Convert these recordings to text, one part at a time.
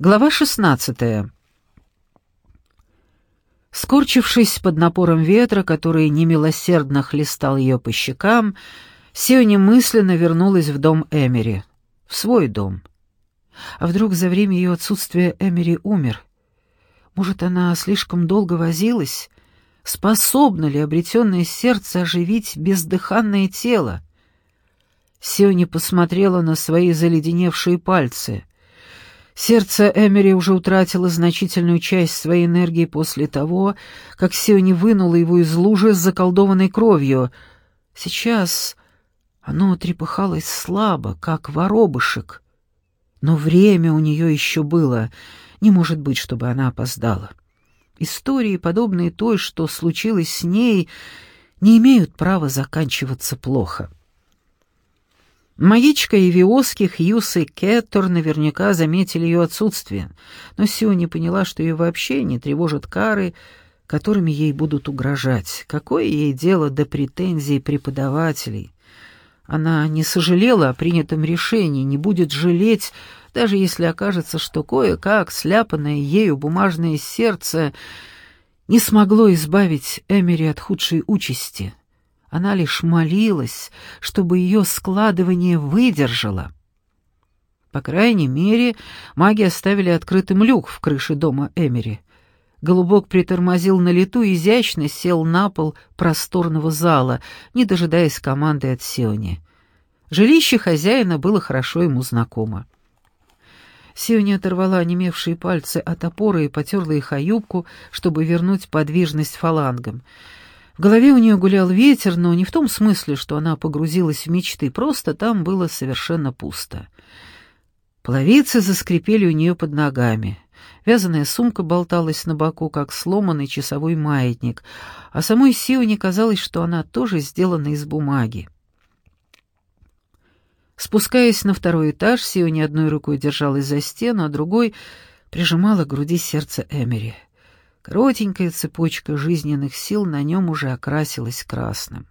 Глава шестнадцатая. Скорчившись под напором ветра, который немилосердно хлестал ее по щекам, Сиони мысленно вернулась в дом Эмери, в свой дом. А вдруг за время ее отсутствия Эмери умер? Может, она слишком долго возилась? Способно ли обретенное сердце оживить бездыханное тело? Сиони посмотрела на свои заледеневшие пальцы — Сердце Эмери уже утратило значительную часть своей энергии после того, как Сиони вынула его из лужи с заколдованной кровью. Сейчас оно трепыхалось слабо, как воробышек. Но время у нее еще было. Не может быть, чтобы она опоздала. Истории, подобные той, что случилось с ней, не имеют права заканчиваться плохо. Магичка и Виоски, Хьюс и Кеттор наверняка заметили ее отсутствие, но Сиони поняла, что ее вообще не тревожат кары, которыми ей будут угрожать. Какое ей дело до претензий преподавателей? Она не сожалела о принятом решении, не будет жалеть, даже если окажется, что кое-как сляпанное ею бумажное сердце не смогло избавить Эмери от худшей участи. Она лишь молилась, чтобы ее складывание выдержало. По крайней мере, маги оставили открытым люк в крыше дома Эмери. Голубок притормозил на лету и изящно сел на пол просторного зала, не дожидаясь команды от Сиони. Жилище хозяина было хорошо ему знакомо. Сиони оторвала онемевшие пальцы от опоры и потерла их о юбку, чтобы вернуть подвижность фалангам — в голове у нее гулял ветер, но не в том смысле, что она погрузилась в мечты, просто там было совершенно пусто. Половицы заскрипели у нее под ногами. Вязаная сумка болталась на боку, как сломанный часовой маятник, а самой Сионе казалось, что она тоже сделана из бумаги. Спускаясь на второй этаж, Сиони одной рукой держалась за стену, а другой прижимала к груди сердце Эмери. Коротенькая цепочка жизненных сил на нем уже окрасилась красным.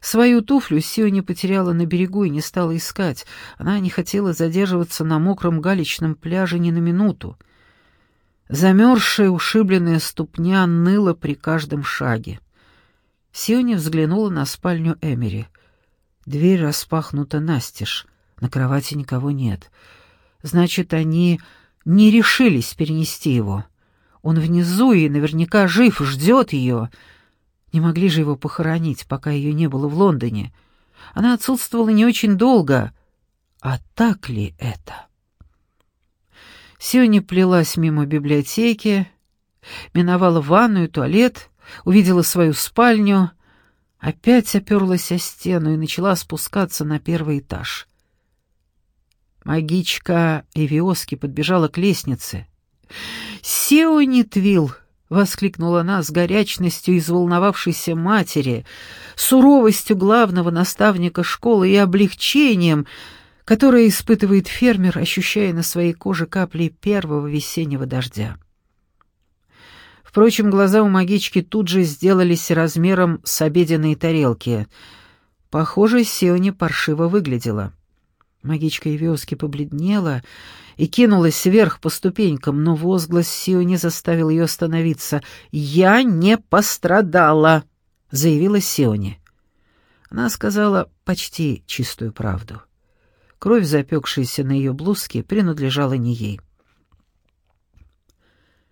Свою туфлю Сио не потеряла на берегу и не стала искать. Она не хотела задерживаться на мокром галечном пляже ни на минуту. Замерзшая, ушибленная ступня ныла при каждом шаге. Сиони взглянула на спальню Эмери. Дверь распахнута настежь, на кровати никого нет. Значит, они не решились перенести его. Он внизу и наверняка жив, ждет ее. Не могли же его похоронить, пока ее не было в Лондоне. Она отсутствовала не очень долго. А так ли это? Сиони плелась мимо библиотеки, миновала ванную, туалет, увидела свою спальню, опять оперлась о стену и начала спускаться на первый этаж. Магичка Эвиоски подбежала к лестнице. «Сеонитвилл!» — воскликнула она с горячностью изволновавшейся матери, суровостью главного наставника школы и облегчением, которое испытывает фермер, ощущая на своей коже капли первого весеннего дождя. Впрочем, глаза у магички тут же сделались размером с обеденной тарелки. Похоже, Сиони паршиво выглядела. Магичка Ивиоски побледнела и кинулась вверх по ступенькам, но возглас Сио не заставил ее остановиться. «Я не пострадала», — заявила Сиони. Она сказала почти чистую правду. Кровь, запекшаяся на ее блузке, принадлежала не ей.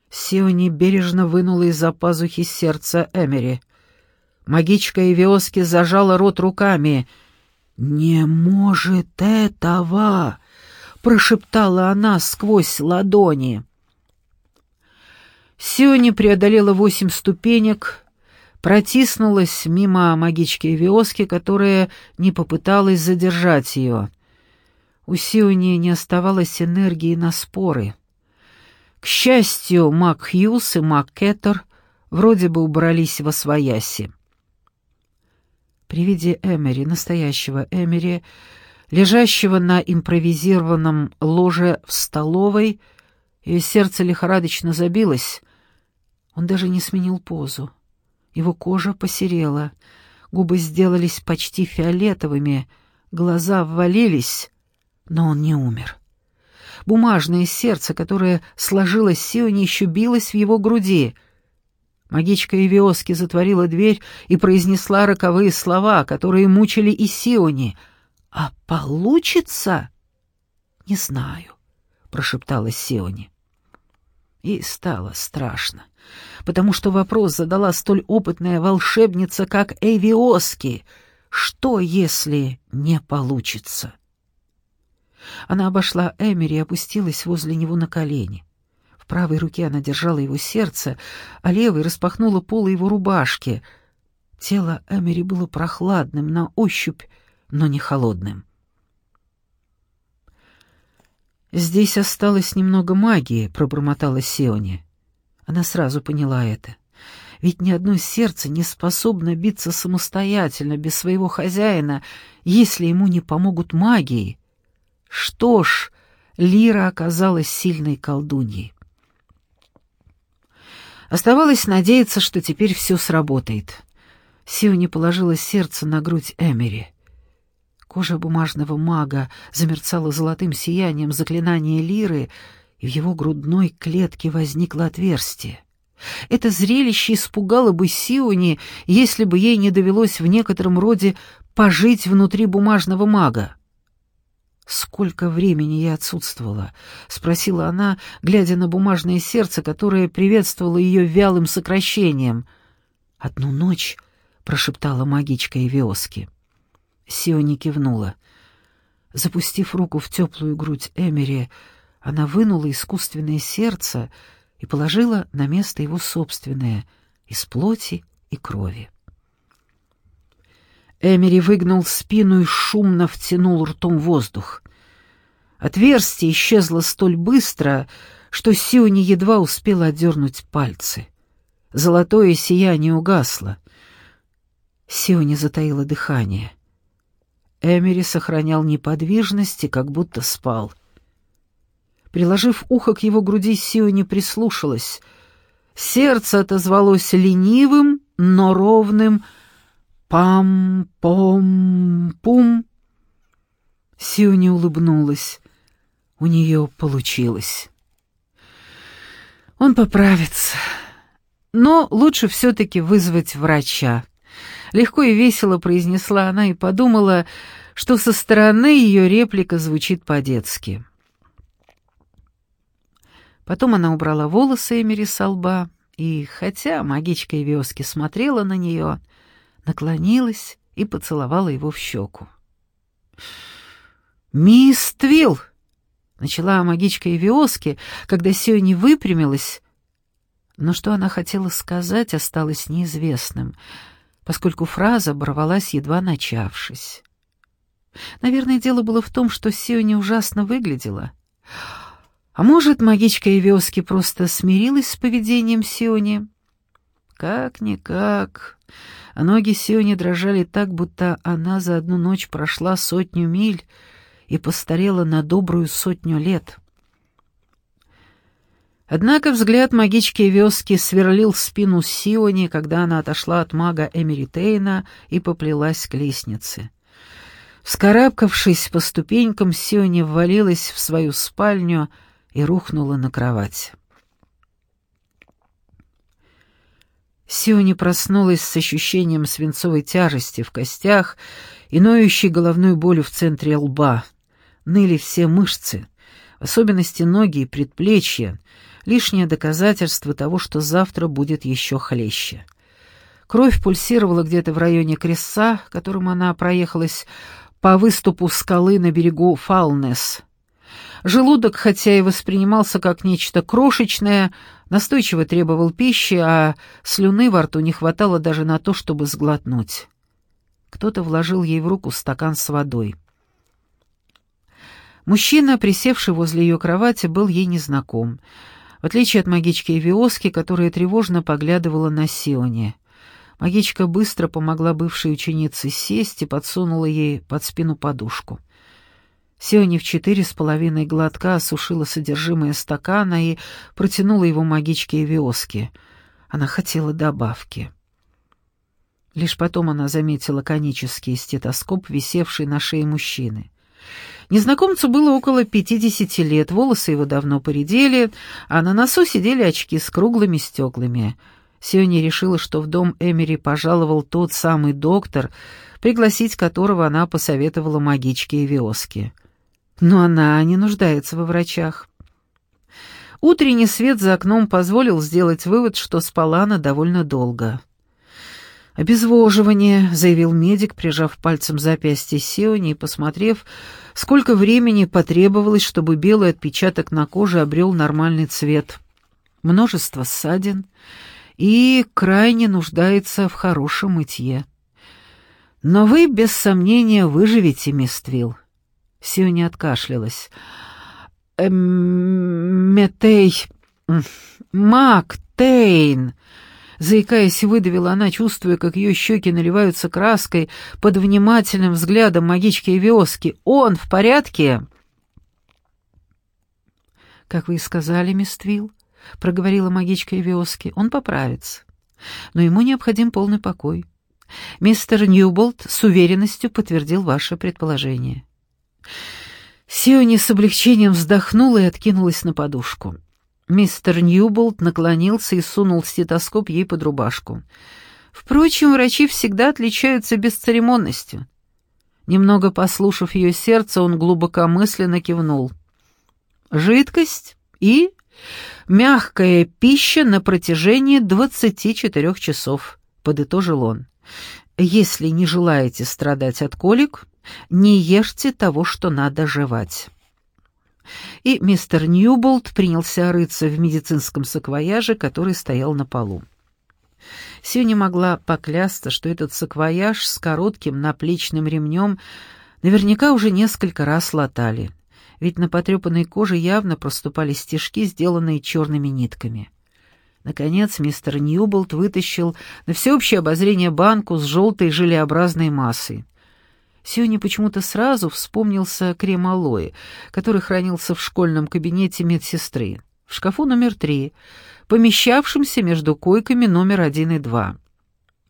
Сиони бережно вынула из-за пазухи сердца Эмери. Магичка Эвиоски зажала рот руками — «Не может этого!» — прошептала она сквозь ладони. Сиони преодолела восемь ступенек, протиснулась мимо магички Виоски, которая не попыталась задержать ее. У Сиони не оставалось энергии на споры. К счастью, Мак Хьюз и Мак Кеттер вроде бы убрались во свояси. При виде Эмери, настоящего Эмери, лежащего на импровизированном ложе в столовой, ее сердце лихорадочно забилось. Он даже не сменил позу. Его кожа посерела, губы сделались почти фиолетовыми, глаза ввалились, но он не умер. Бумажное сердце, которое сложилось Сионе, еще билось в его груди. Магичка Ивиоски затворила дверь и произнесла роковые слова, которые мучили и Сиони. «А получится?» «Не знаю», — прошептала Сиони. И стало страшно, потому что вопрос задала столь опытная волшебница, как Эвиоски. Что, если не получится? Она обошла Эмери и опустилась возле него на колени. В правой руке она держала его сердце, а левой распахнула полы его рубашки. Тело Эмери было прохладным на ощупь, но не холодным. «Здесь осталось немного магии», — пробормотала Сиони. Она сразу поняла это. Ведь ни одно сердце не способно биться самостоятельно, без своего хозяина, если ему не помогут магии. Что ж, Лира оказалась сильной колдуньей. Оставалось надеяться, что теперь все сработает. Сиони положила сердце на грудь Эмери. Кожа бумажного мага замерцала золотым сиянием заклинания лиры, и в его грудной клетке возникло отверстие. Это зрелище испугало бы Сиони, если бы ей не довелось в некотором роде пожить внутри бумажного мага. «Сколько времени я отсутствовала?» — спросила она, глядя на бумажное сердце, которое приветствовало ее вялым сокращением. «Одну ночь», — прошептала магичка Эвиоски. Сиони кивнула. Запустив руку в теплую грудь Эмери, она вынула искусственное сердце и положила на место его собственное, из плоти и крови. Эмери выгнул спину и шумно втянул ртом воздух. Отверстие исчезло столь быстро, что Сиони едва успела отдернуть пальцы. Золотое сияние угасло. Сиони затаила дыхание — Эмери сохранял неподвижность и как будто спал. Приложив ухо к его груди, Сиони прислушалась. Сердце отозвалось ленивым, но ровным «пам-пом-пум». Сиони улыбнулась. У нее получилось. Он поправится. Но лучше все-таки вызвать врача. Легко и весело произнесла она и подумала, что со стороны ее реплика звучит по-детски. Потом она убрала волосы Эмери со лба, и, хотя магичка Эвиоски смотрела на нее, наклонилась и поцеловала его в щеку. «Мисс Твилл!» — начала магичка Эвиоски, когда Сиони выпрямилась, но что она хотела сказать, осталось неизвестным — поскольку фраза оборвалась, едва начавшись. Наверное, дело было в том, что Сиони ужасно выглядела. А может, магичка Эвиоски просто смирилась с поведением Сиони? Как-никак. А ноги Сиони дрожали так, будто она за одну ночь прошла сотню миль и постарела на добрую сотню лет. Однако взгляд магички Вески сверлил спину Сиони, когда она отошла от мага Эмеритейна и поплелась к лестнице. Вскарабкавшись по ступенькам, Сиони ввалилась в свою спальню и рухнула на кровать. Сиони проснулась с ощущением свинцовой тяжести в костях и ноющей головной болью в центре лба. Ныли все мышцы, в особенности ноги и предплечья, лишнее доказательство того, что завтра будет еще хлеще. Кровь пульсировала где-то в районе креста, которым она проехалась по выступу скалы на берегу Фалнес. Желудок, хотя и воспринимался как нечто крошечное, настойчиво требовал пищи, а слюны во рту не хватало даже на то, чтобы сглотнуть. Кто-то вложил ей в руку стакан с водой. Мужчина, присевший возле ее кровати, был ей незнаком — в отличие от магички Эвиоски, которая тревожно поглядывала на Сионе. Магичка быстро помогла бывшей ученице сесть и подсунула ей под спину подушку. Сионе в четыре с половиной глотка осушила содержимое стакана и протянула его магичке Эвиоске. Она хотела добавки. Лишь потом она заметила конический стетоскоп, висевший на шее мужчины. Незнакомцу было около пятидесяти лет, волосы его давно поредели, а на носу сидели очки с круглыми стеклами. Сиони решила, что в дом Эмери пожаловал тот самый доктор, пригласить которого она посоветовала магичке и Виоске. Но она не нуждается во врачах. Утренний свет за окном позволил сделать вывод, что спала она довольно долго. «Обезвоживание», — заявил медик, прижав пальцем запястье Сиони и посмотрев, сколько времени потребовалось, чтобы белый отпечаток на коже обрел нормальный цвет. Множество ссадин и крайне нуждается в хорошем мытье. Но вы, без сомнения, выживете, мисс Твилл. Сиони откашлялась. «Эм, «Метей... Мак Тейн...» Заикаясь, выдавила она, чувствуя, как ее щеки наливаются краской под внимательным взглядом магички и виоски. «Он в порядке?» «Как вы и сказали, мисс Твилл», — проговорила магичка и виоски, — «он поправится. Но ему необходим полный покой. Мистер Ньюболт с уверенностью подтвердил ваше предположение». Сиони с облегчением вздохнула и откинулась на подушку. Мистер Ньюболт наклонился и сунул стетоскоп ей под рубашку. Впрочем, врачи всегда отличаются бесцеремонностью. Немного послушав ее сердце, он глубокомысленно кивнул. «Жидкость и мягкая пища на протяжении 24 часов», — подытожил он. «Если не желаете страдать от колик, не ешьте того, что надо жевать» и мистер Ньюболт принялся рыться в медицинском саквояже, который стоял на полу. Сью могла поклясться, что этот саквояж с коротким наплечным ремнем наверняка уже несколько раз латали, ведь на потрепанной коже явно проступали стежки, сделанные черными нитками. Наконец мистер Ньюболт вытащил на всеобщее обозрение банку с желтой желеобразной массой. Сионе почему-то сразу вспомнился крем алоэ, который хранился в школьном кабинете медсестры, в шкафу номер три, помещавшемся между койками номер один и два.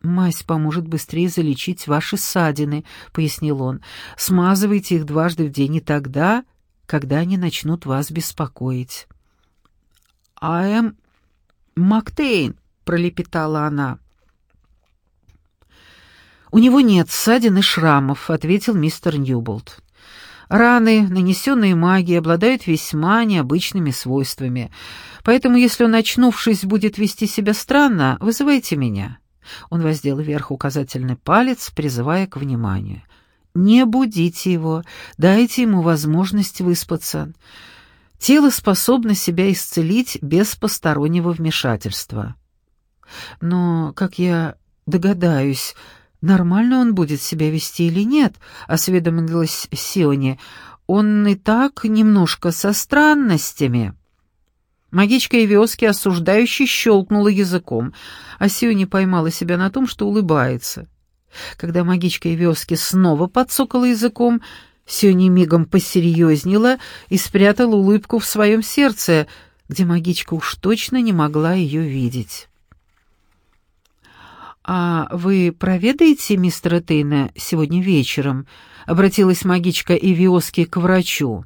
«Мазь поможет быстрее залечить ваши ссадины», — пояснил он. «Смазывайте их дважды в день и тогда, когда они начнут вас беспокоить». «А-эм... Мактейн», — пролепетала она. «У него нет ссадин и шрамов», — ответил мистер Ньюболт. «Раны, нанесенные магией, обладают весьма необычными свойствами, поэтому если он, очнувшись, будет вести себя странно, вызывайте меня». Он воздел вверх указательный палец, призывая к вниманию. «Не будите его, дайте ему возможность выспаться. Тело способно себя исцелить без постороннего вмешательства». «Но, как я догадаюсь, нормально он будет себя вести или нет», — осведомилась Сиони. «Он и так немножко со странностями». Магичка Ивиоски осуждающе щелкнула языком, а Сиони поймала себя на том, что улыбается. Когда магичка Ивиоски снова подсокала языком, Сиони мигом посерьезнела и спрятала улыбку в своем сердце, где магичка уж точно не могла ее видеть. «А вы проведаете мистера Тейна сегодня вечером?» — обратилась магичка Эвиоски к врачу.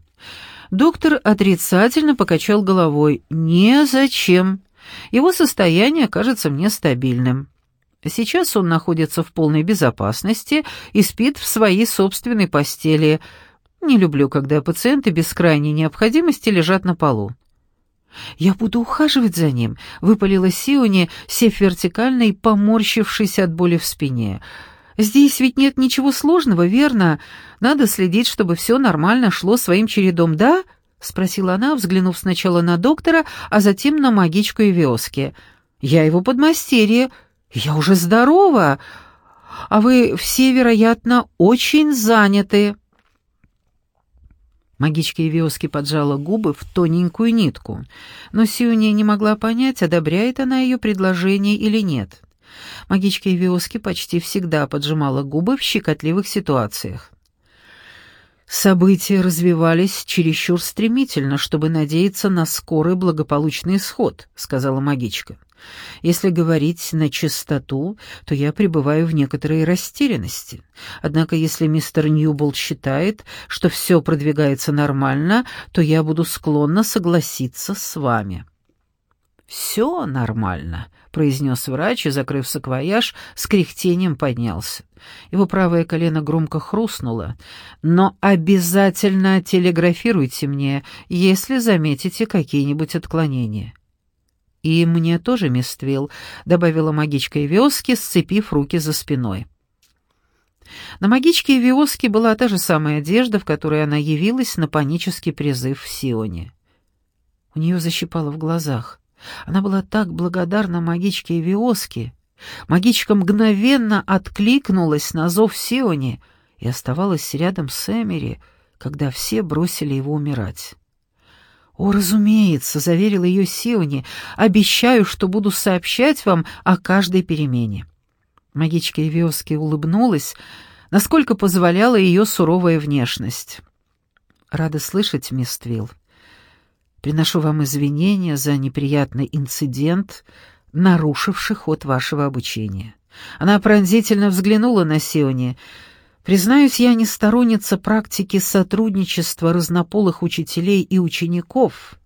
Доктор отрицательно покачал головой. «Незачем. Его состояние кажется мне стабильным. Сейчас он находится в полной безопасности и спит в своей собственной постели. Не люблю, когда пациенты без крайней необходимости лежат на полу. «Я буду ухаживать за ним», — выпалила Сиони, сев вертикально и поморщившись от боли в спине. «Здесь ведь нет ничего сложного, верно? Надо следить, чтобы все нормально шло своим чередом, да?» — спросила она, взглянув сначала на доктора, а затем на магичку и вёски. «Я его подмастерье. Я уже здорова. А вы все, вероятно, очень заняты». Магичка Ивиоски поджала губы в тоненькую нитку, но Сиуния не могла понять, одобряет она ее предложение или нет. Магичка Ивиоски почти всегда поджимала губы в щекотливых ситуациях. События развивались чересчур стремительно, чтобы надеяться на скорый благополучный исход, сказала магичка. Если говорить на чистоту, то я пребываю в некоторой растерянности. Однако если мистер Ньюболт считает, что все продвигается нормально, то я буду склонна согласиться с вами. «Все нормально», — произнес врач и, закрыв саквояж, с кряхтением поднялся. Его правое колено громко хрустнуло. «Но обязательно телеграфируйте мне, если заметите какие-нибудь отклонения». «И мне тоже, мисс Твилл», — добавила магичка Ивиоски, сцепив руки за спиной. На магичке Ивиоски была та же самая одежда, в которой она явилась на панический призыв в Сионе. У нее защипало в глазах. Она была так благодарна магичке Виоске. Магичка мгновенно откликнулась на зов Сиони и оставалась рядом с Эмери, когда все бросили его умирать. «О, разумеется», — заверил ее Сиони, — «обещаю, что буду сообщать вам о каждой перемене». Магичка Ивиоски улыбнулась, насколько позволяла ее суровая внешность. «Рада слышать, мисс Твилл. Приношу вам извинения за неприятный инцидент, нарушивший ход вашего обучения». Она пронзительно взглянула на Сиони. «Признаюсь, я не сторонница практики сотрудничества разнополых учителей и учеников».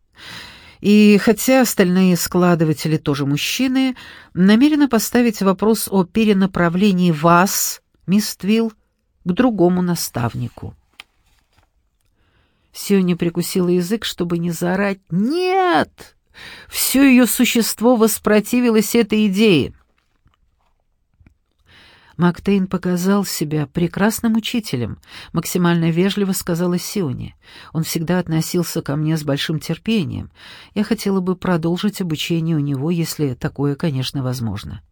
И хотя остальные складыватели тоже мужчины, намерена поставить вопрос о перенаправлении вас, мисс Твилл, к другому наставнику. Сёня прикусила язык, чтобы не заорать «Нет!». Все ее существо воспротивилось этой идее. Мактейн показал себя прекрасным учителем, максимально вежливо сказала Сионе. Он всегда относился ко мне с большим терпением. Я хотела бы продолжить обучение у него, если такое, конечно, возможно.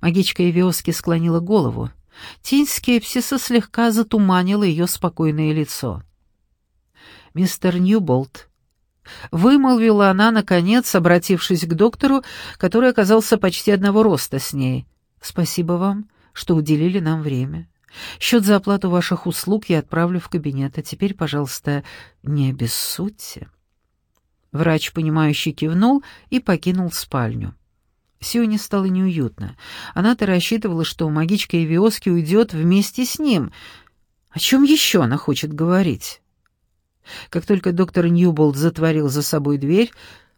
Магичка Эвиоски склонила голову. Тень скепсиса слегка затуманила ее спокойное лицо мистер Ньюболт. Вымолвила она, наконец, обратившись к доктору, который оказался почти одного роста с ней. «Спасибо вам, что уделили нам время. Счет за оплату ваших услуг я отправлю в кабинет, а теперь, пожалуйста, не обессудьте». Врач, понимающий, кивнул и покинул спальню. Сионе стало неуютно. Она-то рассчитывала, что магичка Эвиоски уйдет вместе с ним. О чем еще она хочет говорить? Как только доктор Ньюболт затворил за собой дверь,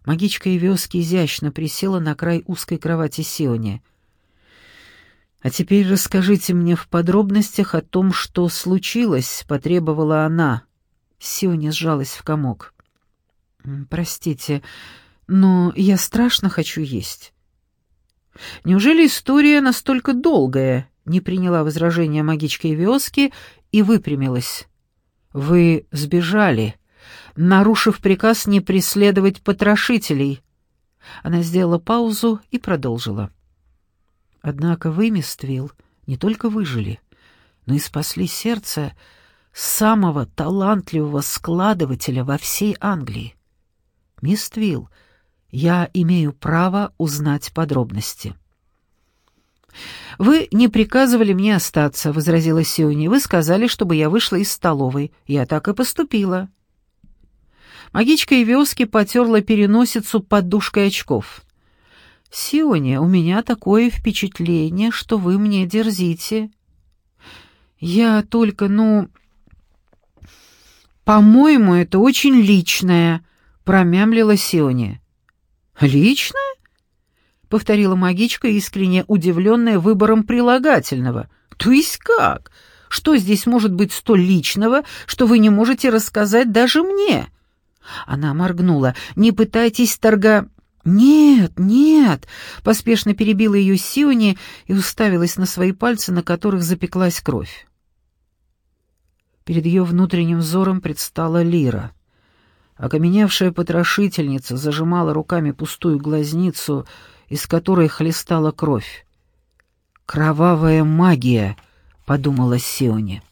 магичка Ивески изящно присела на край узкой кровати Сиони. «А теперь расскажите мне в подробностях о том, что случилось», — потребовала она. Сиони сжалась в комок. «Простите, но я страшно хочу есть». «Неужели история настолько долгая?» — не приняла возражения магичка Ивиоски и выпрямилась. Вы сбежали, нарушив приказ не преследовать потрошителей. Она сделала паузу и продолжила. Однако вы, Миствилл, не только выжили, но и спасли сердце самого талантливого складывателя во всей Англии. Миствилл, я имею право узнать подробности. «Вы не приказывали мне остаться», — возразила Сиони. «Вы сказали, чтобы я вышла из столовой. Я так и поступила». Магичка Ивиоски потерла переносицу подушкой очков. «Сиони, у меня такое впечатление, что вы мне дерзите». «Я только, ну...» «По-моему, это очень личное», — промямлила Сиони. «Личное?» Повторила магичка, искренне удивленная выбором прилагательного. «То есть как? Что здесь может быть столь личного, что вы не можете рассказать даже мне?» Она моргнула. «Не пытайтесь торга...» «Нет, нет!» — поспешно перебила ее Сиони и уставилась на свои пальцы, на которых запеклась кровь. Перед ее внутренним взором предстала Лира. Окаменевшая потрошительница зажимала руками пустую глазницу из которой хлестала кровь. «Кровавая магия», — подумала Сиони.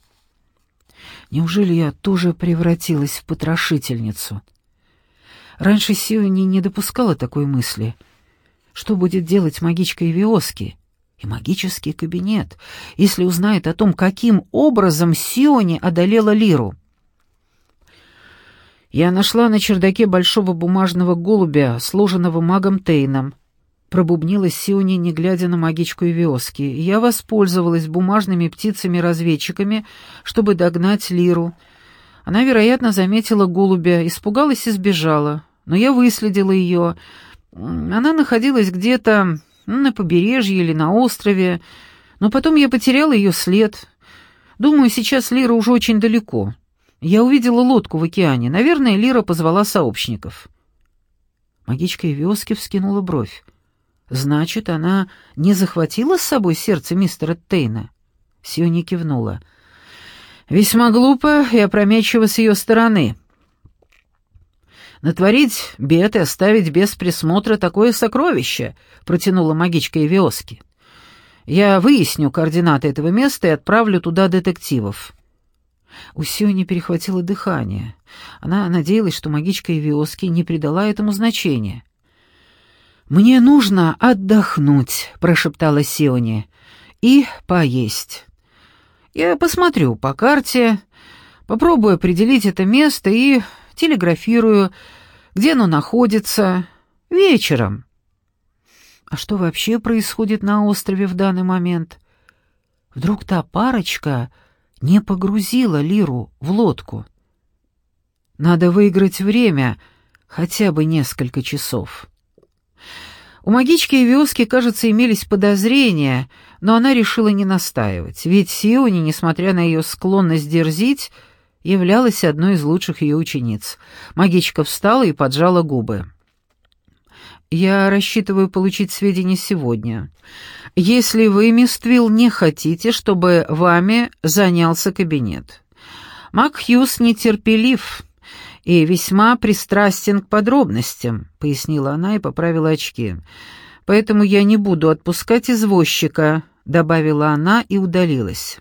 «Неужели я тоже превратилась в потрошительницу?» Раньше Сиони не допускала такой мысли. Что будет делать магичка Ивиоски? и магический кабинет, если узнает о том, каким образом Сиони одолела Лиру. Я нашла на чердаке большого бумажного голубя, сложенного магом Тейном. Пробубнила Сиони, не глядя на магичку и виоски. Я воспользовалась бумажными птицами-разведчиками, чтобы догнать Лиру. Она, вероятно, заметила голубя, испугалась и сбежала. Но я выследила ее. Она находилась где-то на побережье или на острове, но потом я потеряла ее след. Думаю, сейчас Лира уже очень далеко. Я увидела лодку в океане. Наверное, Лира позвала сообщников. Магичка Ивиоски вскинула бровь. Значит, она не захватила с собой сердце мистера Тейна? Сиони кивнула. Весьма глупо и опрометчиво с ее стороны. Натворить бед и оставить без присмотра такое сокровище, протянула магичка Эвиоски. Я выясню координаты этого места и отправлю туда детективов. У Сиони перехватило дыхание. Она надеялась, что магичка Эвиоски не придала этому значения. «Мне нужно отдохнуть», — прошептала Сиони, — «и поесть. Я посмотрю по карте, попробую определить это место и телеграфирую, где оно находится, вечером. А что вообще происходит на острове в данный момент? Вдруг та парочка не погрузила Лиру в лодку? Надо выиграть время, хотя бы несколько часов. У магички и Виоски, кажется, имелись подозрения, но она решила не настаивать, ведь Сиони, несмотря на ее склонность дерзить, являлась одной из лучших ее учениц. Магичка встала и поджала губы. «Я рассчитываю получить сведения сегодня. Если вы, мисс Твилл, не хотите, чтобы вами занялся кабинет. Мак Хьюз нетерпелив и весьма пристрастен к подробностям», — пояснила она и поправила очки. «Поэтому я не буду отпускать извозчика», — добавила она и удалилась.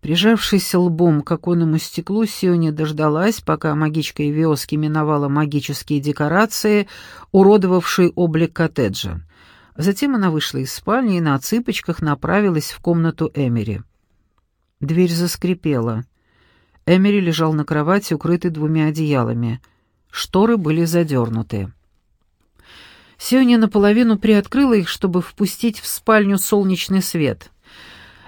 Прижавшись лбом к оконному стеклу, Сиони дождалась, пока магичка Ивиоски миновала магические декорации, уродовавшие облик коттеджа. Затем она вышла из спальни и на цыпочках направилась в комнату Эмери. Дверь заскрипела. Эмери лежал на кровати, укрытый двумя одеялами. Шторы были задернуты. Сиони наполовину приоткрыла их, чтобы впустить в спальню солнечный свет —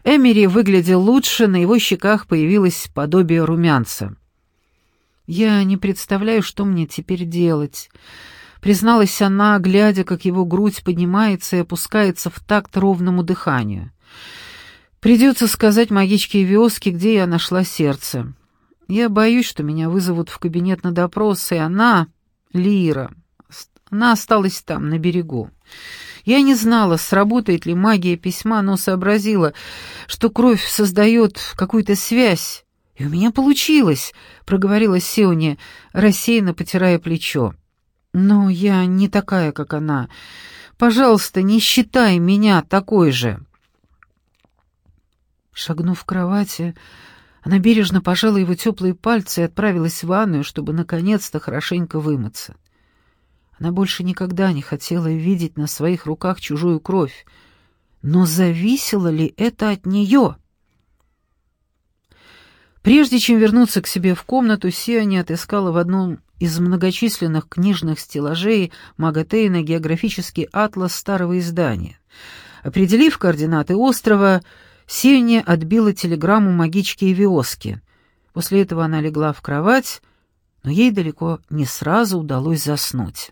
Эмери выглядел лучше, на его щеках появилось подобие румянца. «Я не представляю, что мне теперь делать», — призналась она, глядя, как его грудь поднимается и опускается в такт ровному дыханию. «Придется сказать магичке Виоске, где я нашла сердце. Я боюсь, что меня вызовут в кабинет на допрос, и она, Лира, она осталась там, на берегу. Я не знала, сработает ли магия письма, но сообразила, что кровь создает какую-то связь. «И у меня получилось», — проговорила Сеуни, рассеянно потирая плечо. «Но я не такая, как она. Пожалуйста, не считай меня такой же». Шагнув в кровати, она бережно пожала его теплые пальцы и отправилась в ванную, чтобы наконец-то хорошенько вымыться. Она больше никогда не хотела видеть на своих руках чужую кровь. Но зависело ли это от нее? Прежде чем вернуться к себе в комнату, Сиани отыскала в одном из многочисленных книжных стеллажей Магатейна географический атлас старого издания. Определив координаты острова, Сиани отбила телеграмму магички и Виоски. После этого она легла в кровать, но ей далеко не сразу удалось заснуть.